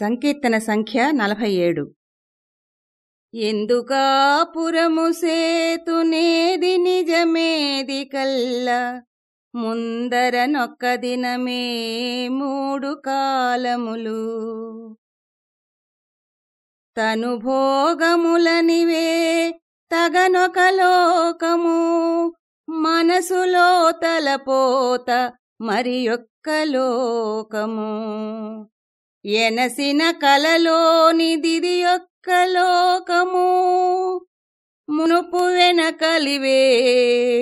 సంకీర్తన సంఖ్య నలభై ఏడు ఎందుకాపురము సేతునేది నిజమేది కల్లా? ముందర నొక్క దినమే మూడు కాలములు. తను భోగములనివే తగనొక లోకము. మనసులో తలపోత మరి యొక్క లోకము. ఎనసిన కలలోనిదిది ఒక్క లోకము మునుపు వెనకలివే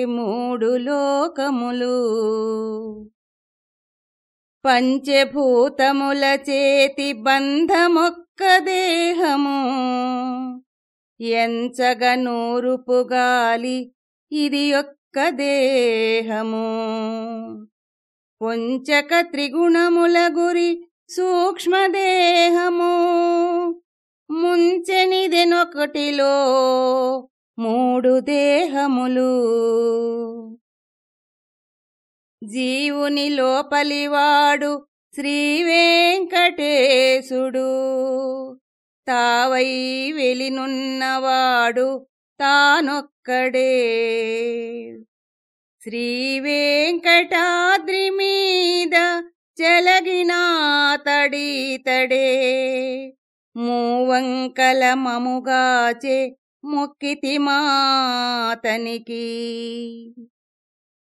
మూడు లోకములు. పంచభూతముల చేతి బంధమొక్క దేహము ఎంచగ నూరుపు గాలి ఇది ఒక్క దేహము. పొంచక త్రిగుణముల గురి సూక్ష్మదేహము ముంచెనిదెనొకటిలో మూడు దేహములు. జీవుని లోపలివాడు శ్రీవేంకటేశుడు. తావై వెలినున్నవాడు తానొక్కడే. శ్రీవేంకటాద్రి మీద చెలగినా తడీతడే మూవంకల మముగాచే మొక్కితి మాతనికి.